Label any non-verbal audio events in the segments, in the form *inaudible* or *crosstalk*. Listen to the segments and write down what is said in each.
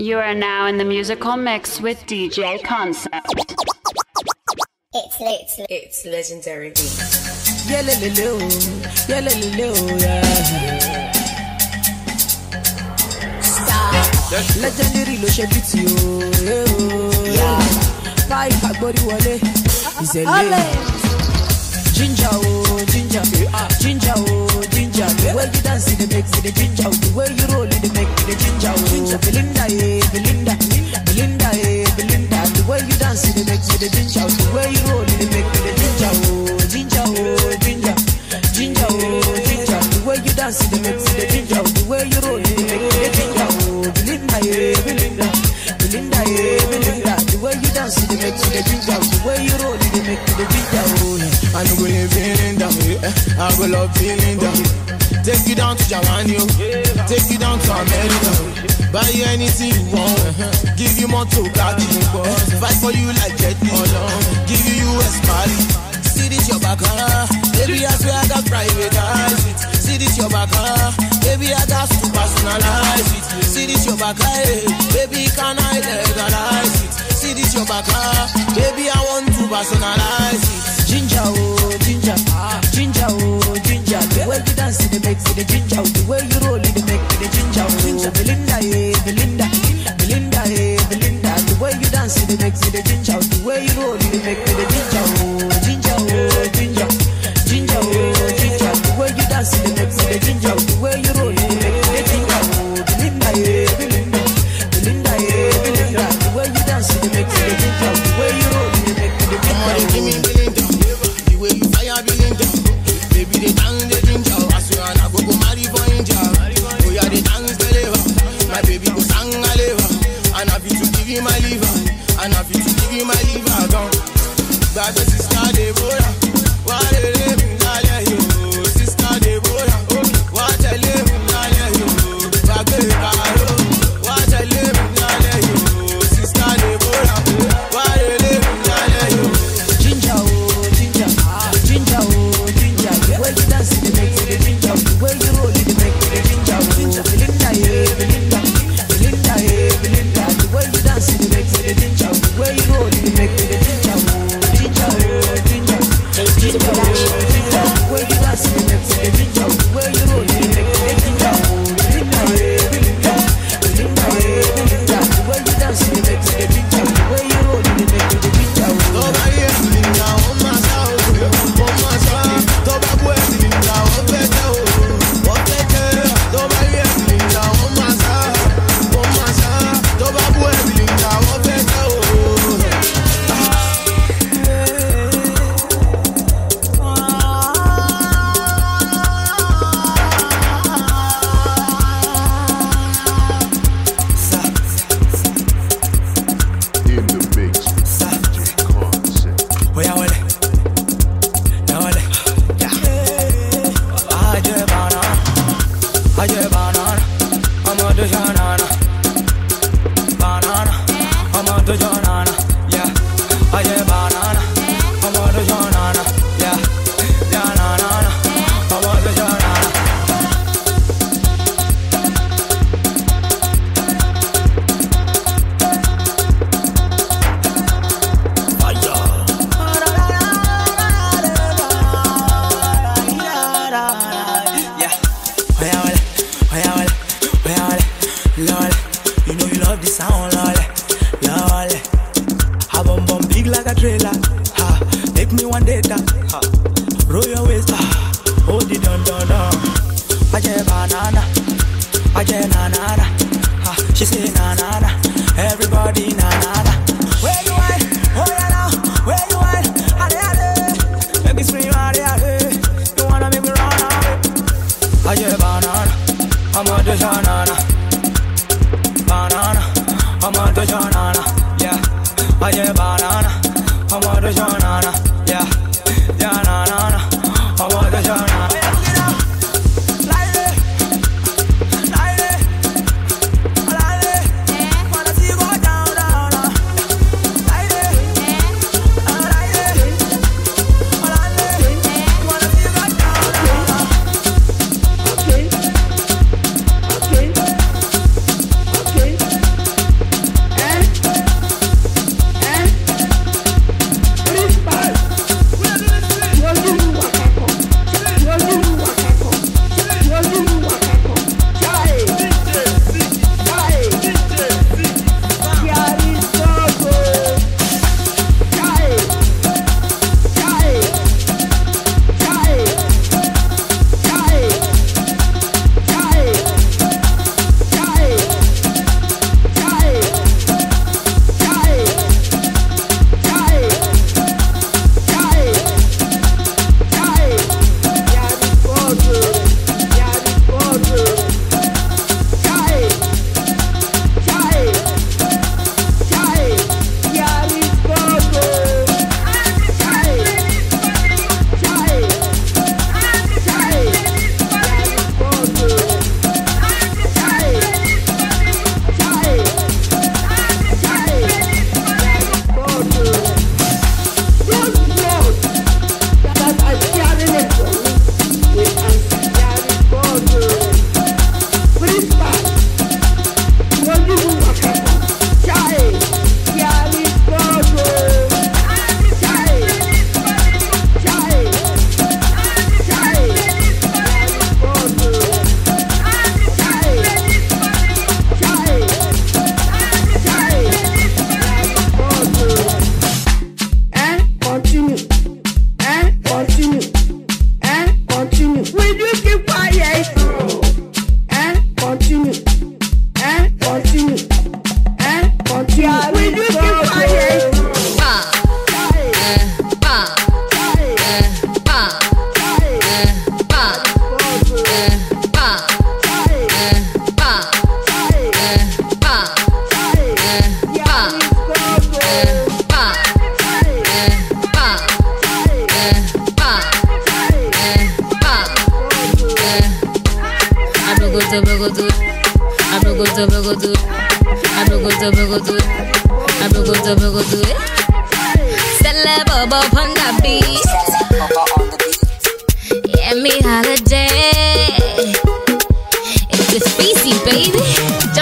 You are now in the musical mix with DJ Concept. It's it's it's legendary beat. Yeah, le, le, le, oh. yeah, le, le, le, oh, yeah. Stop. Legendary ló ṣe bí ti o. Báyìí àgbórí wọlé, ìṣẹ̀lẹ̀. Ginger oh, ginger, ah, ginger oh, ginger. The way you dance, it makes it ginger. The way you roll, it makes it ginger. Oh, Belinda, eh, Belinda, Belinda, eh, Belinda. The way you dance, it makes it ginger. The way you roll, it makes it ginger. Oh, ginger, oh, ginger, ginger, oh, ginger. The way you dance, it makes it ginger. The way you roll, it makes it ginger. Oh, Belinda, eh, Belinda, Belinda, eh, Belinda. The way you dance, it makes it ginger. The way you roll, it makes it ginger. Oh, yeah. I know really feeling down, yeah. I go love feeling down. Take you down to Japan, yo. Take you down to America. Buy you anything you want. Uh-huh. Give you more to carry. Fight for you like Jet Li. Give you US Mali. See this your back, huh? Baby, I swear I got privatize it. See this your back, huh? Baby, I got to personalize it. See this your back, hey. Baby, can I legalize it? See this your back, huh? Baby, I want to personalize it. Ginger, oh, ginger, ah, ginger, oh, ginger. The way you dance, it makes it ginger. The way you roll, it makes it ginger. Oh, Belinda, eh, Belinda, Belinda, eh, Belinda. The way you dance, it makes it ginger. The way you roll,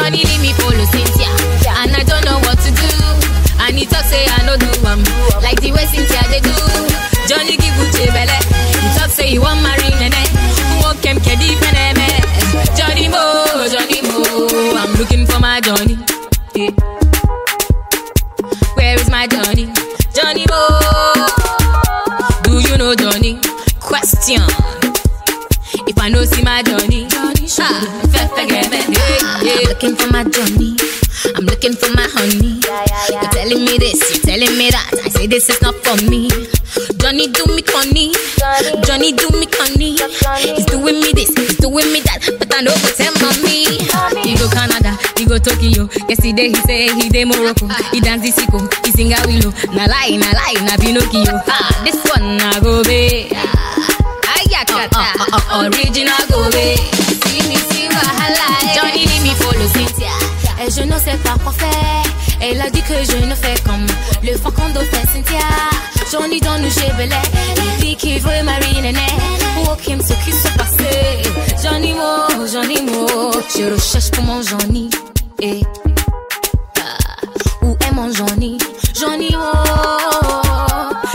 Johnny leave me follow Looking for my Johnny. I'm looking for my honey. You're telling me this, you're telling me that. I say this is not for me. Johnny do me conny. Johnny do me conny. He's doing me this, he's doing me that. But I know go tell mommy. He go Canada, he go Tokyo. Yesterday he say he dey Morocco. He dance the sicko, he sing a willow. Na lie, na lie, na Pinocchio. Ah, this one na go be. Ayakata, uh, uh, uh, original go be. See me, see wahala. Je ne sais pas quoi faire. Elle a dit que je ne fais comme le faucon fait Cynthia. Johnny dans j'ai belé. Il dit qu'il veut marier Néné. Him ce qui se passait. Johnny Mo, Johnny Mo. Je recherche pour mon Johnny. Et ah, où est mon Johnny? Johnny Mo.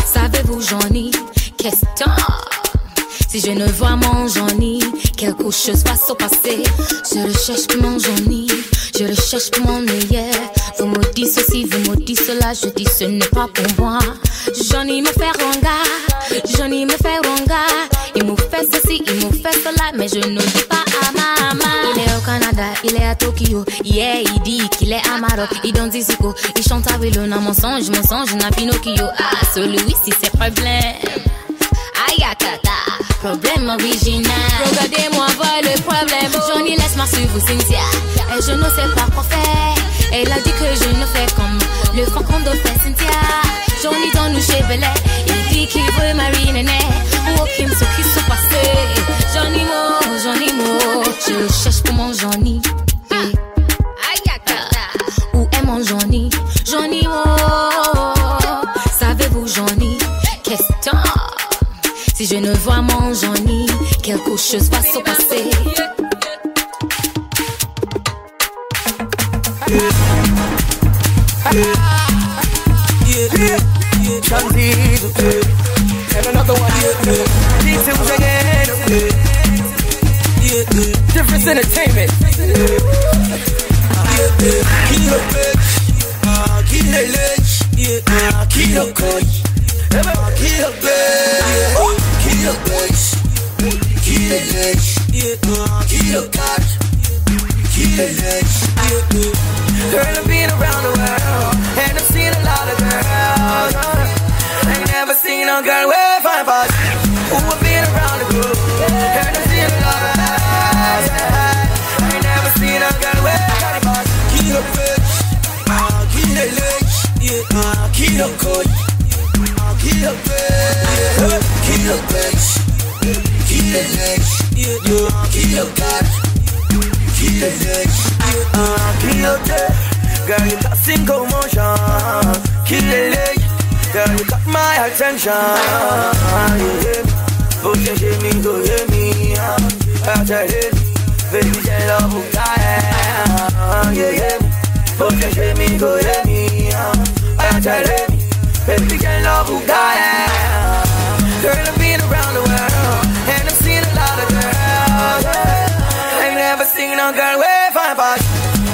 Savez-vous Johnny? Question. Si je ne vois mon Johnny, quelque chose va se passer. Je recherche pour mon Johnny, je recherche mon meilleur. Vous me dites ceci, vous me dites cela, je dis ce n'est pas pour moi. Johnny me fait ronga, Johnny me fait ronga. Il me fait ceci, il me fait cela, mais je ne dis pas à maman. Il est au Canada, il est à Tokyo, yeah, il dit qu'il est à Maroc. Il danse Zico, il chante à vélo, non, mensonge, mensonge, n'a Pinocchio. Ah, celui-ci c'est problème. Ayakata, problème original. Regardez-moi voir. Et je ne sais pas quoi faire. Elle a dit que je ne fais comme le faucon de Cynthia. Johnny dans nous chez Belay. Il dit qu'il veut marier Néné. Walk him ce qui se passait. Johnny Mo, Johnny Mo. Je le cherche pour mon Johnny. Où est mon Johnny? Johnny Mo. Savez-vous Johnny? Question. Si je ne vois mon Johnny, quelque chose va se passer. Go, yeah, me. ah. I tell it, baby, tell love who I am. Girl, I've been around the world, and I've seen a lot of girls. yeah. Ain't never seen a girl with fine body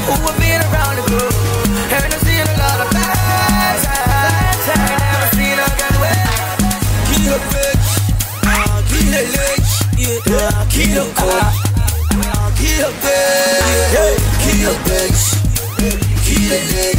who have been around the globe, and I've seen a lot of bags. Ain't never seen a girl with kilo bitch, ah, kilo lech, yeah, ah, ah, kilo bitch, yeah, kilo bitch, kilo lech, yeah,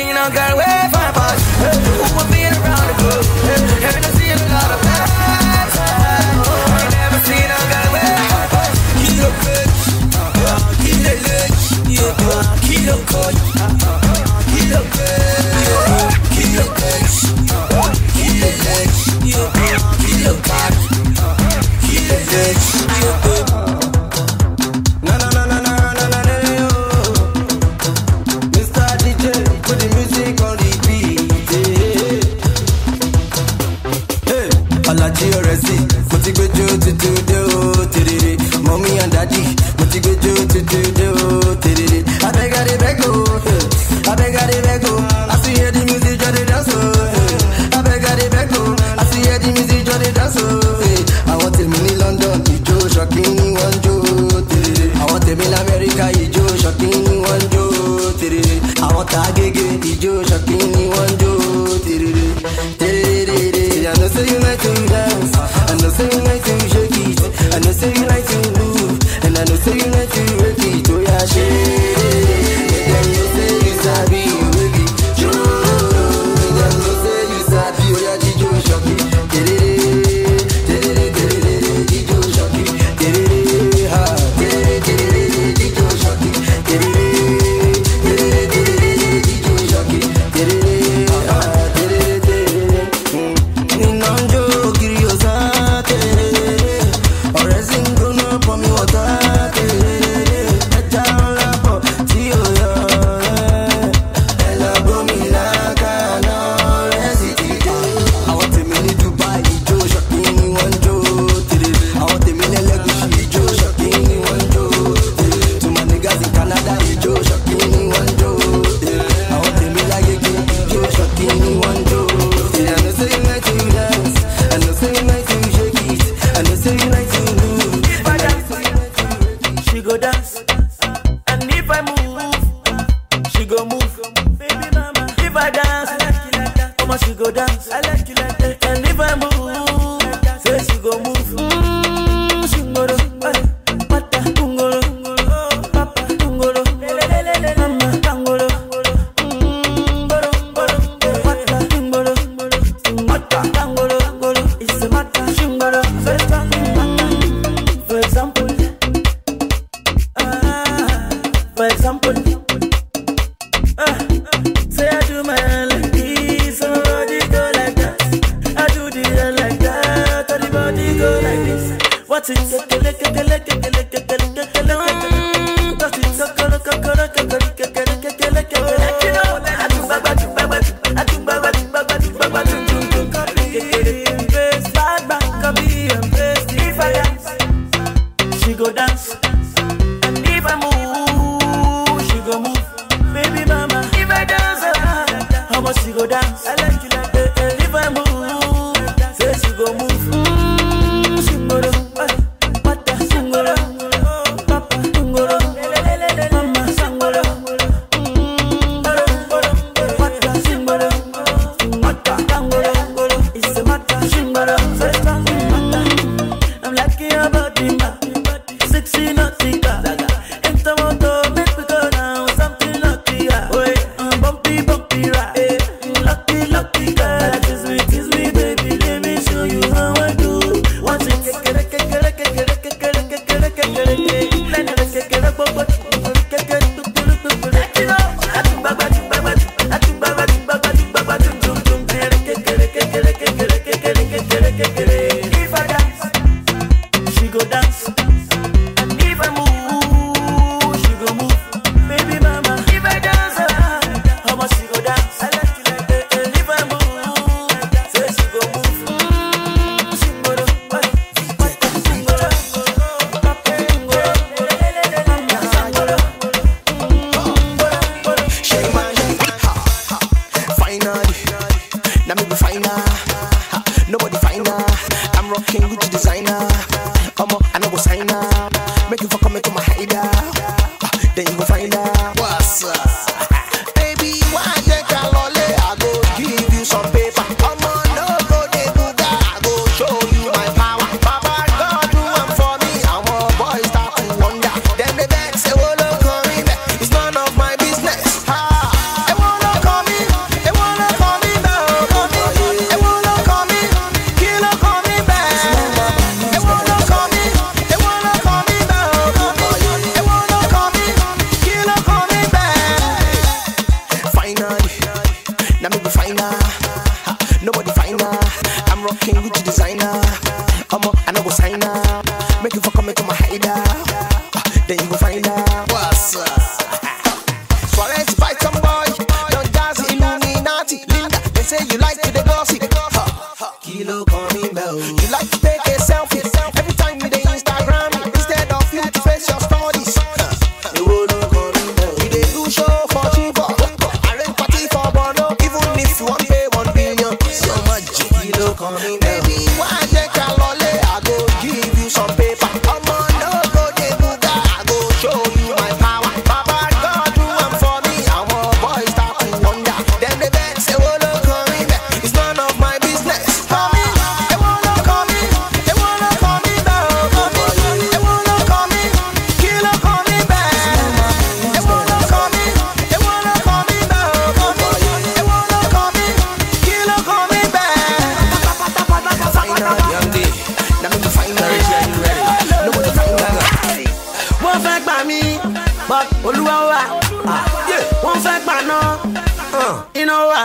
Seen a girl, with far past. Who will be around the globe? Haven't I seen a lot of bad I never seen a girl way far past. Kill a bitch, kill the bitch, kill a bitch, kill a bitch, kill a bitch, kill a bitch. so example. Ah, ah. Say I do my like this, oh, go like that. I do the like that, go like this. What's it? but Olúwa wa, wọ́n fẹ́ gbà náà, know, wa.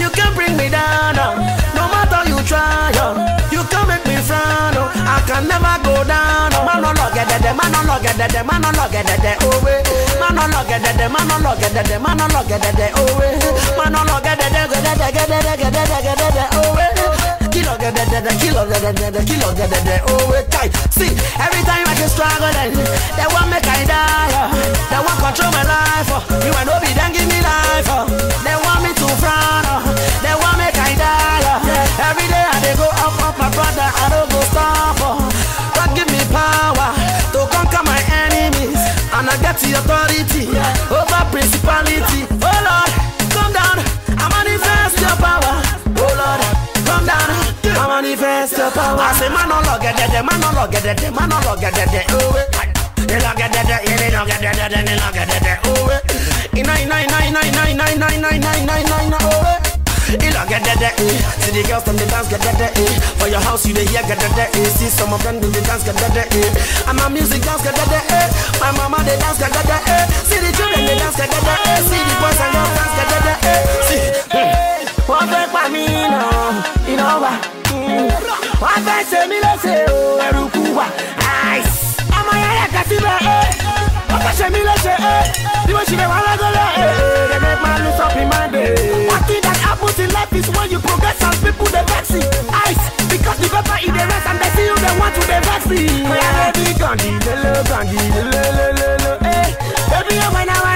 You can bring me down, uh, no matter you try, uh, you can make me frown, uh, I can never go down. Uh. Man on log edede, man on log edede, man on log edede, owe. Man on log edede, man on log edede, man on log edede, owe. Man on log edede, get gedede, get gedede, owe kilo gẹ̀dẹ̀dẹ̀ kilo gẹ̀dẹ̀dẹ̀ kilo gẹ̀dẹ̀dẹ̀ òwe kai see. Every time I dey struggle then they wan make I die uh, they wan control my life uh, you and be dem give me life uh, they want me to frown uh, they wan make I die uh, every day I dey go up up my brother I no go stop uh, God give me power to conquer my enemies. And I get the authority over principality. Oh Lord come down I manifest your power. Oh Lord come down manifest your power I say man no lọ gẹ̀dẹ̀dẹ̀ man no lọ gẹ̀dẹ̀dẹ̀ man no lọ gẹ̀dẹ̀dẹ̀ yìí ní lọ gẹ̀dẹ̀dẹ̀ ní lọ gẹ̀dẹ̀dẹ̀ òwe iná iná iná iná iná iná iná iná iná iná iná iná òwe. Ila get eh. See the girls from the dance get eh. For your house you dey hear get eh. See some of them do the dance get eh. And my music dance get eh. My mama they dance get eh. See the children they dance get eh. See the boys and girls dance get eh. See. Wọ́n fẹ́ pa mí náà, iná wà. Wọ́n fẹ́ ṣe mí léṣe o, ẹ̀rù kú wà. Ọmọ yẹn yẹ kẹ́sí bẹ́ẹ̀ ẹ́. Eh. Wọ́n fẹ́ ṣe mí léṣe ẹ́. Bí mo ṣe lè wá lọ́gọ́lẹ̀ eh. ẹ́. They make man lose up in day. One thing that happens in life is when you progress and people they vex you. Ice, because the paper in the rest and they see you they want to they vex you. Oya baby, gandhi, lele, gandhi, lele, lele, eh. Baby, oh, you wanna, wanna, wanna,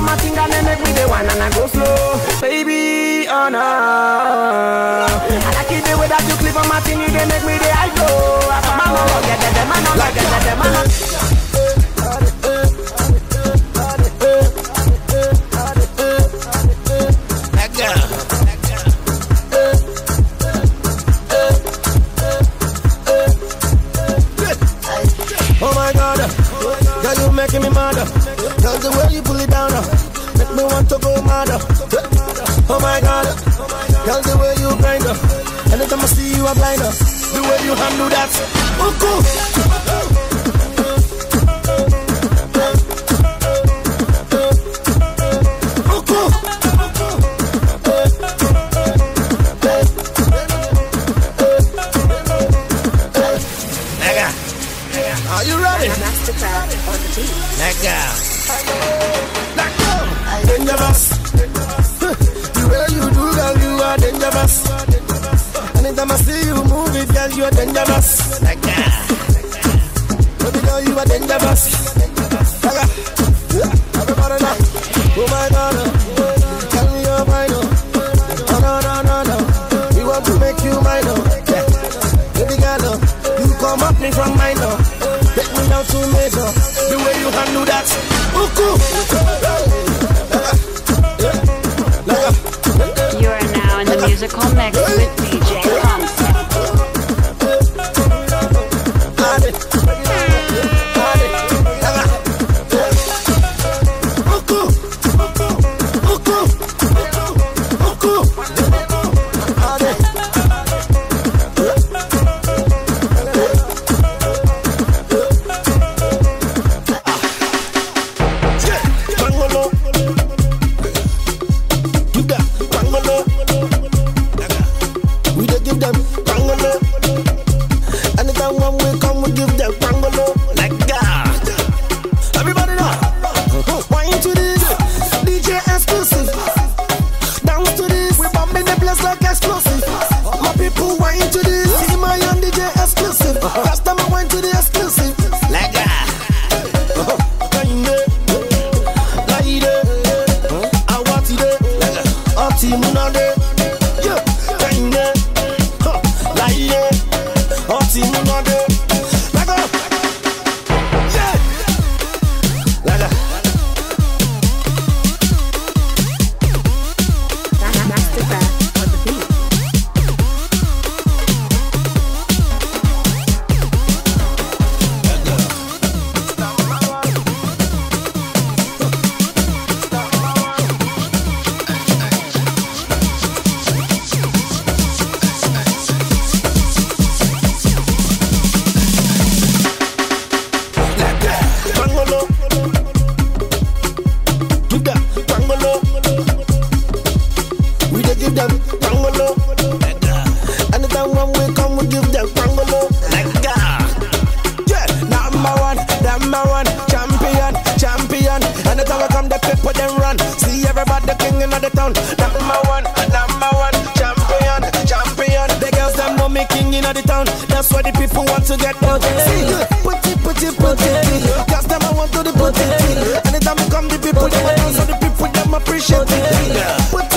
on my make me the one and I go slow. Baby, oh no. I like it the way that you clip on my finger, they make me the I go. Man, no, get that, man, no, get that, man, The people them appreciate it. Put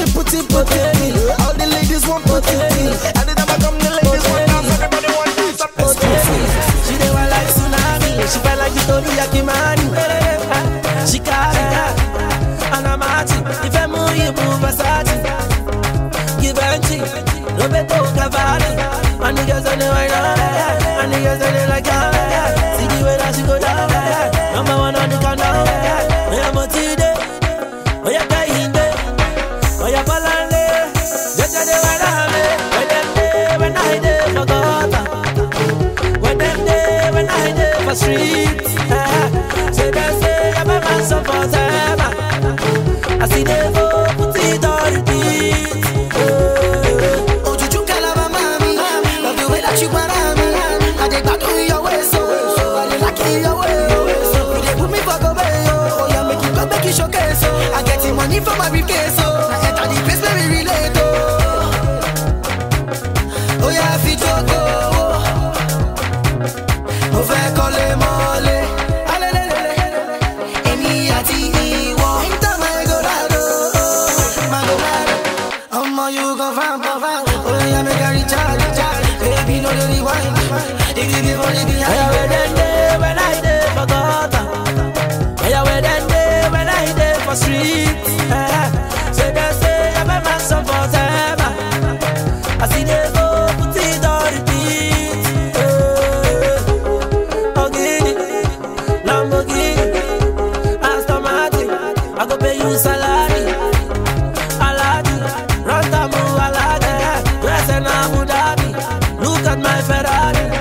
at my Ferrari.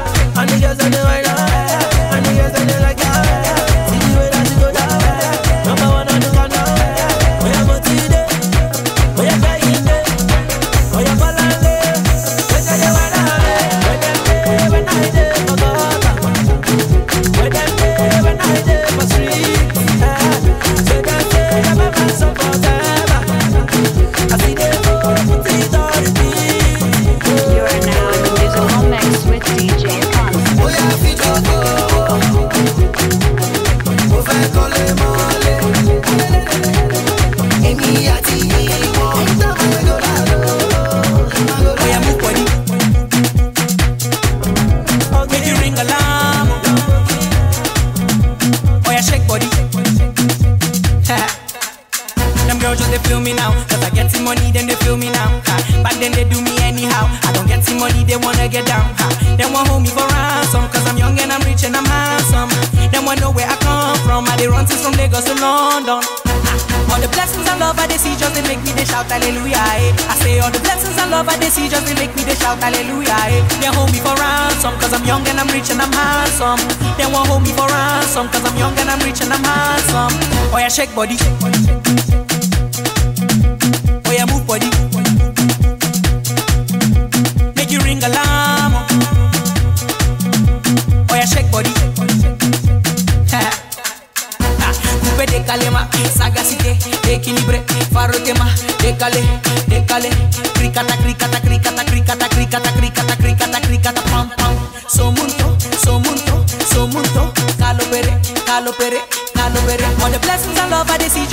shake body. Body.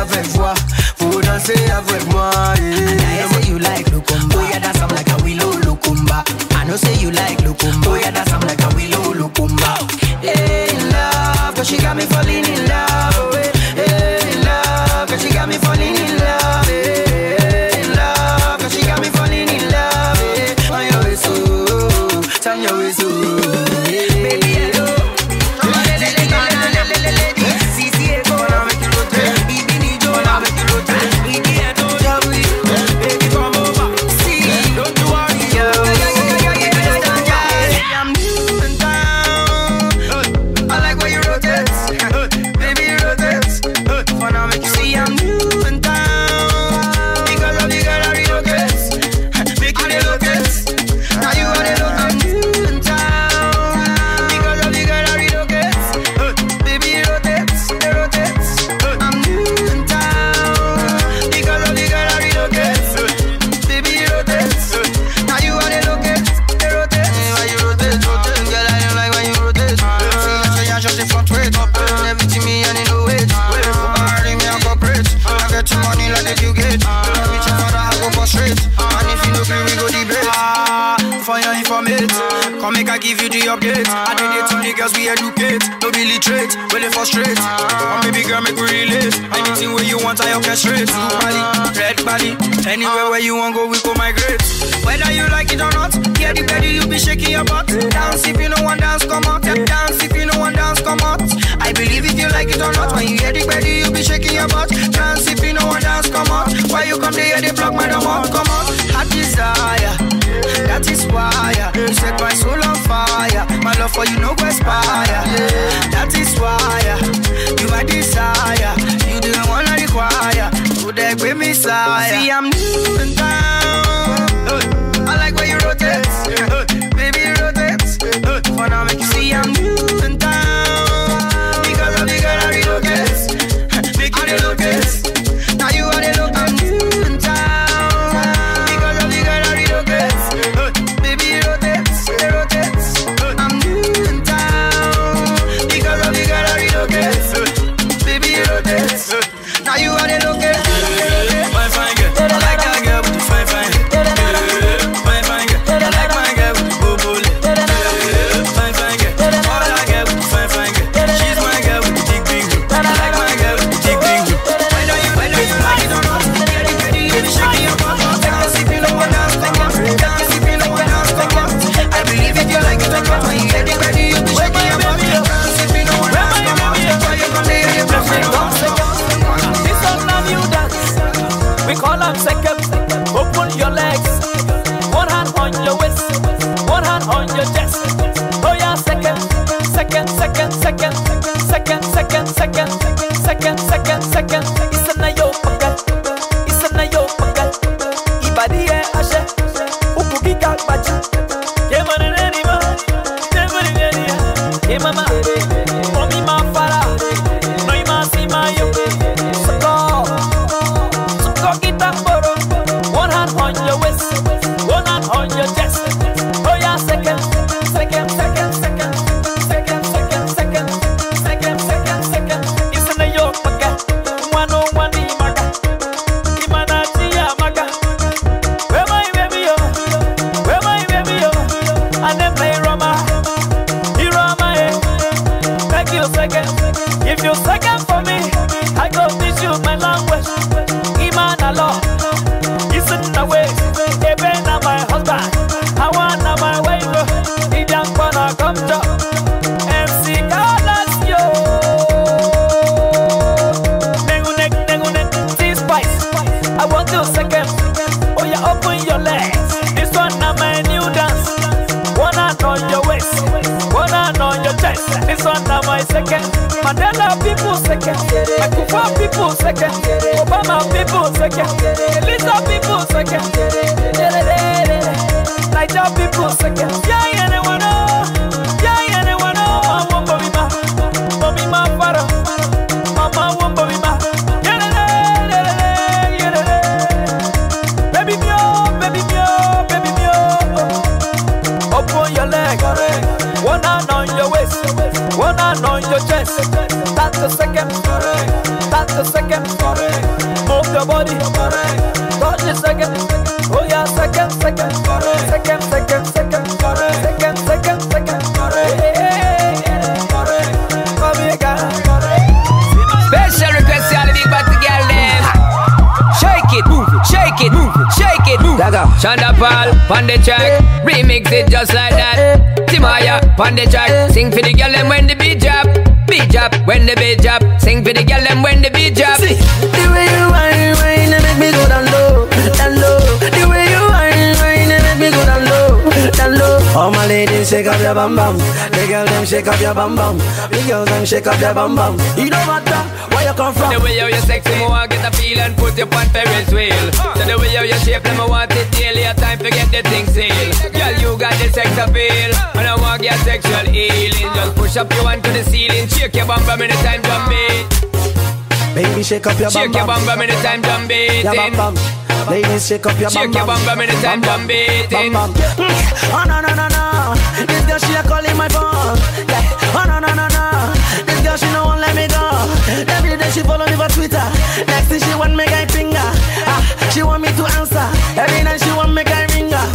avec moi, avec moi. Yeah. I say you like Lukumba, oh yeah, that's I'm like a willow Lukumba. I know say you like Lukumba, oh yeah, that's I'm like frustrate. Uh, baby girl, make we relate. Anything where you want, I orchestrate. Two body, red body. Anywhere where you want, go, we go migrate. Whether you like it or not, yeah, the better you be shaking your butt. Dance if you know one dance, come out. Yeah, dance if you know one dance, come out. I believe if you like it or not, when you hear the better you be shaking your butt. Dance if you know one dance, come out. Why you come to hear the block my door, come out. Hot desire that is why. You set my soul on fire My love for you no go expire. That is why. You my desire You don't wanna require Would I me messiah See I'm new in dying Sean da Paul, on the track, remix it just like that. Timaya, on the track, sing for the girl them when the beat drop. Beat drop, when the beat drop, sing for the girl them when the beat drop. See, shake up your bum bum, the girl them shake up your bum bum, the girls them shake up your bum bum. You don't matter where you come from. The way how you sexy, me want get a feel and put you on Ferris wheel. So the way how you shape, me want it daily. A time to get the thing sealed. Girl, you got the sex appeal, and I want your sexual healing. Just push up your hand to the ceiling, shake your bum bum anytime drum beat. Baby, shake up your bum Shake your bum bum anytime drum beat. Your bum bum. Ladies, shake up your bum Shake your bum bum anytime drum beating. Bum bum. Oh no no no no, this girl she a calling my phone. Yeah. Oh no no no no, this girl she no won't let me go. Every day she follow me for Twitter. Next thing she want me guy finger. Ah, she want me to answer. Every night she want me guy ringer.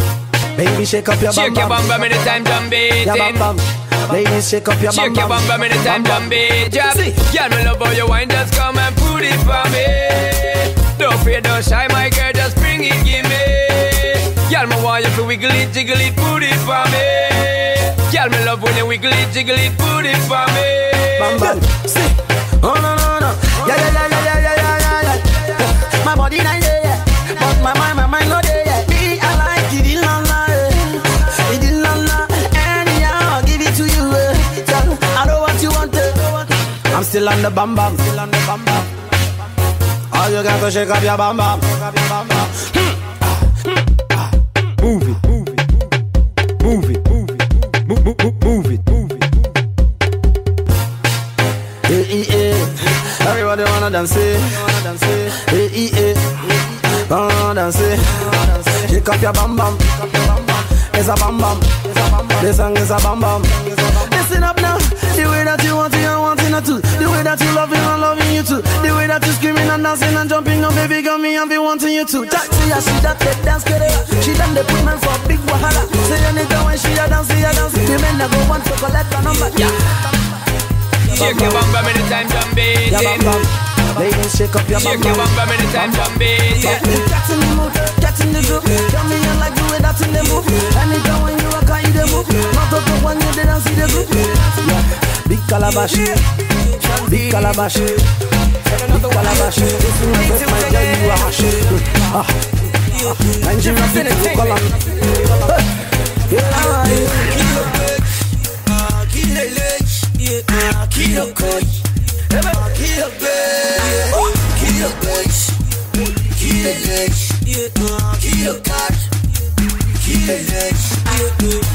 Baby, shake up your bum Shake your bum bum anytime drum beating. Your bum bum. Ladies, shake up your bum Shake your bum bum anytime drum beat. Girl, me love how you wine, just come and put it for me. Don't fear, don't shy, my girl, just bring it, give me. Girl, me want you to wiggle it, jiggle it, put it for me. Girl, me love when you wiggle it, jiggle it, put it for me. Bam bam. See. Oh no no no. Yeah yeah yeah yeah yeah yeah yeah yeah. yeah. My body not there yeah, but my mind my mind not still on the bam bam. Still on the bam bam. All you got to shake up your bam bam. Move it, move it, move it, move it, move, move, move, move it, move it. Eh, eh. Everybody wanna dance. Eh, eh, eh. Wanna dance, eh. Shake up your bam bam. It's a bam bam. This song is a bam bam. Too. Taxi, I see that that dance, get it. She done the payment for big wahala. Say anytime when she a dance, she a dance. The men that go want to collect a number. Yeah. Shake your bum bum anytime. Yeah, bam bam. Ladies, shake up your bam Shake your bum bum anytime drum beating. Get in the mood, get in the group. Come in and like the way that's in the move. Anytime when you walk, you the move. Not to talk when you didn't see the group. Yeah. Big calabash, big calabash, big calabash. If you want to my girl, you are hash. Ah, Nigeria people call yeah, Kilo coach, kilo bitch, kilo bitch, kilo bitch, kilo car, kilo bitch. Girl,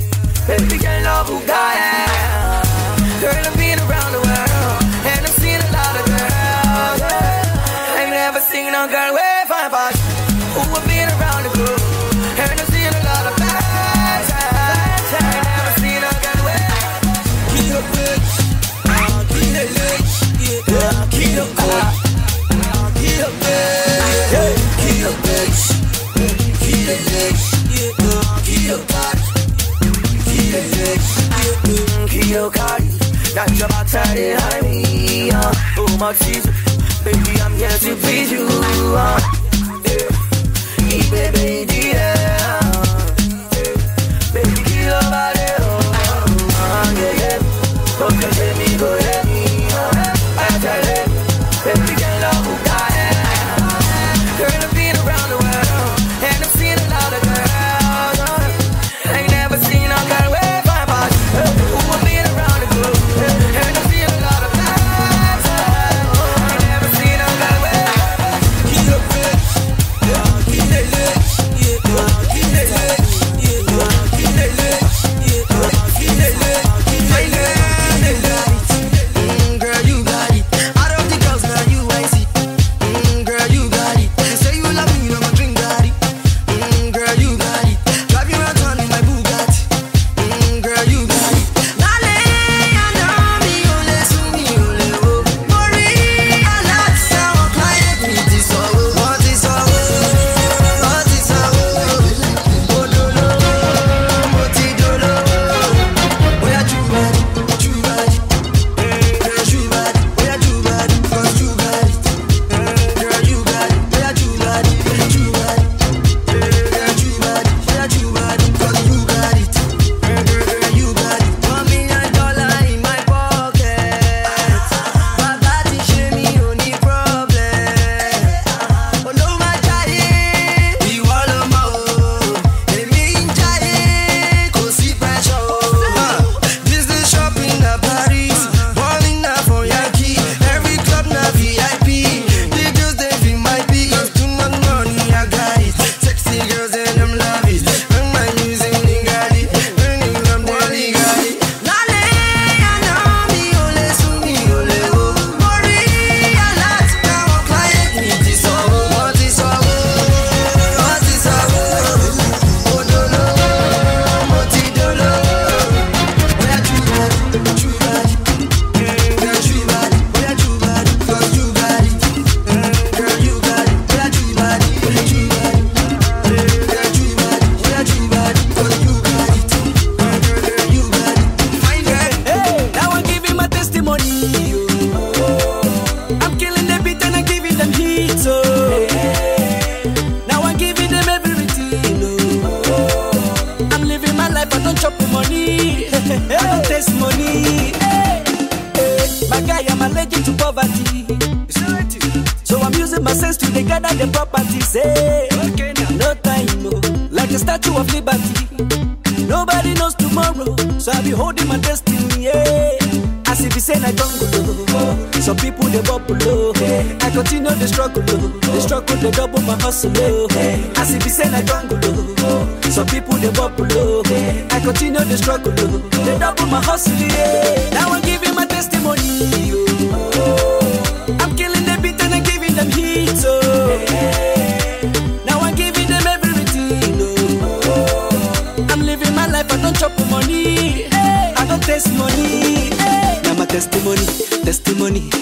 Baby, girl, love who got it. Bitch, Kilo Cardi That's your body behind me uh. Oh my Jesus Baby I'm here to please you uh.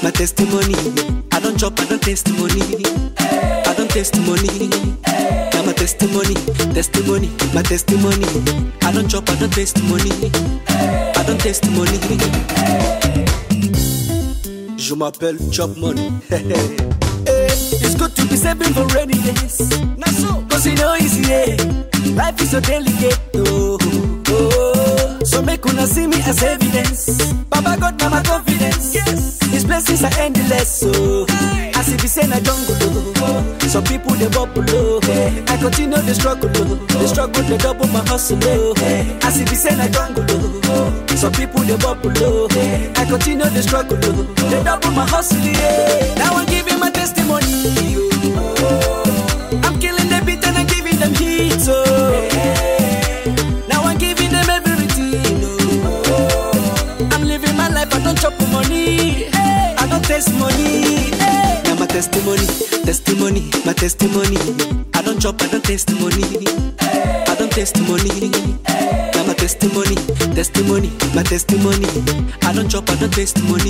My testimony. I don't chop, I don't taste money. I don't taste money. Now my testimony, testimony, my testimony. I don't chop, I don't taste money. I don't taste money. Je m'appelle Chop Money. *laughs* It's good to be saving for rainy days. Not so, cause you know easy, yeah. Life is so delicate, oh, oh. So make una see me as evidence. Baba God, now my confidence. Yes, Blessings are endless, so as if it's in a jungle, oh. Some people they bubble, oh. I continue the struggle, oh. The struggle they double my hustle, oh. As if it's in a jungle, oh. Some people they bubble, oh. I continue the struggle, oh. They double my hustle, yeah. Now I'm giving my testimony, oh. I'm killing the beat and I'm giving them heat, oh. Money. Taste money. Now my testimony, testimony, my testimony. I don't chop, I don't taste money. I don't taste money. Now my testimony, testimony, my testimony. I don't chop, I don't taste money.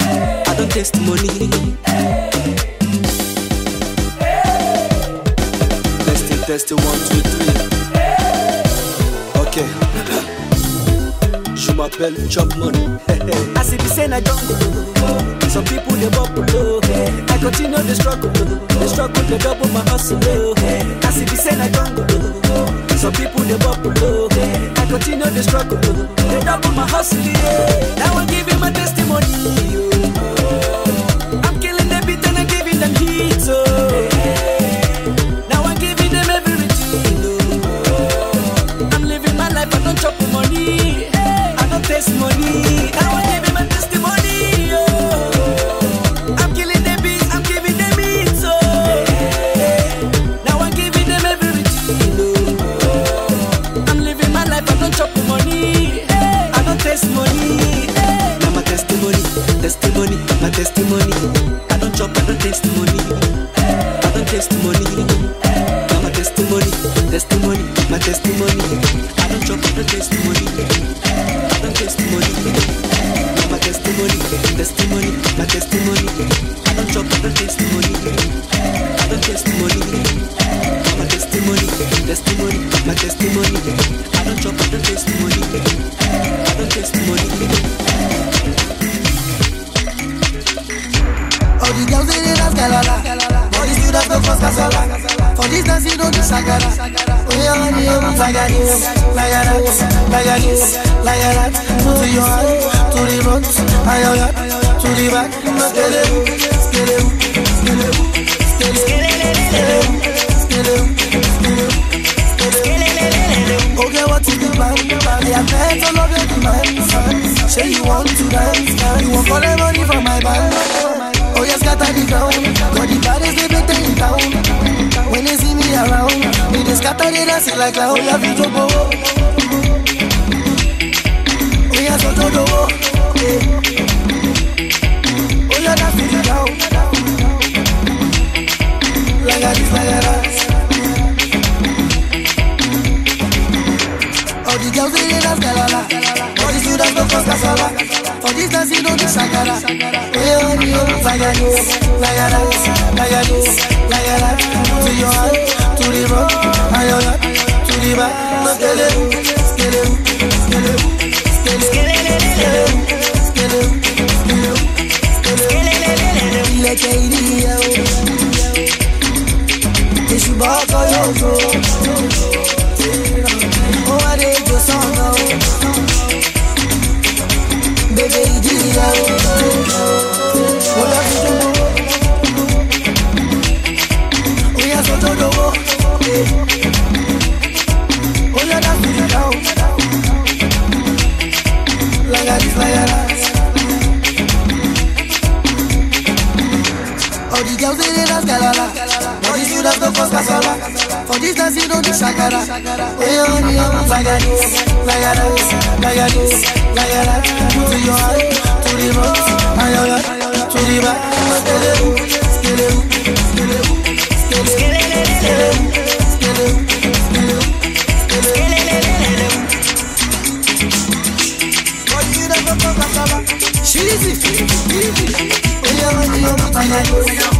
I don't taste money. Testing, testing, one, two, three. Ok. Je m'appelle Chop Money. As if it's in a jungle. Some people they bubble. oh. I continue the struggle. The struggle they double my hustle. oh. As if it's in a jungle. Some people they bubble. oh. I continue the struggle. They double my hustle. Now I'm giving my testimony. My testimony. I don't chop, I don't taste money. I don't taste money. All the girls they dey dance galala All the students go cause casala For this dance you don't do shakara Oh yeah, man, yeah, man, that Like that, like that, like that To your hand, to the front Aye, aye, aye, to the back Skele, skele, skele, skele, skele, I met all of your demands Say you want to dance You want all the money from my band Oh yes, scatter the ground Got the baddest they play in town When they see me around They just scatter they dance it like oh, Yeah, we go. Oh yeah, so do do Oh yeah, that's it To to the No skele, skele, skele, skele, skele, skele, skele, skele Ilẹ̀kẹ̀ ìdíyẹ o Èṣù bá ọkọ̀ yóò tó ó wá dé jò sọ́nà galala. For this you don't go cause casala. For this dance you don't do shakara. Oh yeah, oh yeah, like a this, like a this, like a this, like a that. Put your hand to the front, and your back to the back. Skele woo, skele woo, skele woo, skele woo, skele woo, skele woo. She's easy, easy, easy. Oh yeah, oh yeah, oh yeah.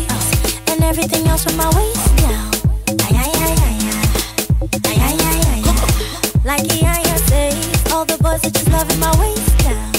everything else from my waist down. Ay, ay, ay, ay, ay. Ay, ay, ay, ay, ay. Like he, I, say, all the boys are just loving my waist down.